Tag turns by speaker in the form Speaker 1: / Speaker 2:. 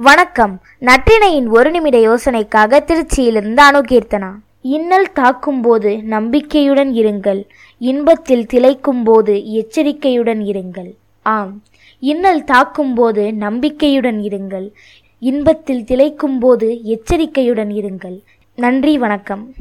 Speaker 1: வணக்கம். நற்றினையின் ஒரு நிமிட யோசனைக்காக திருச்சியிலிருந்து அணுகீர்த்தனா இன்னல் தாக்கும்போது நம்பிக்கையுடன் இருங்கள். இன்பத்தில் திளைக்கும்போது எச்சரிக்கையுடன் இருங்கள். ஆம். இன்னல் தாக்கும்போது நம்பிக்கையுடன் இருங்கள். இன்பத்தில் திளைக்கும்போது எச்சரிக்கையுடன் இருங்கள். நன்றி வணக்கம்.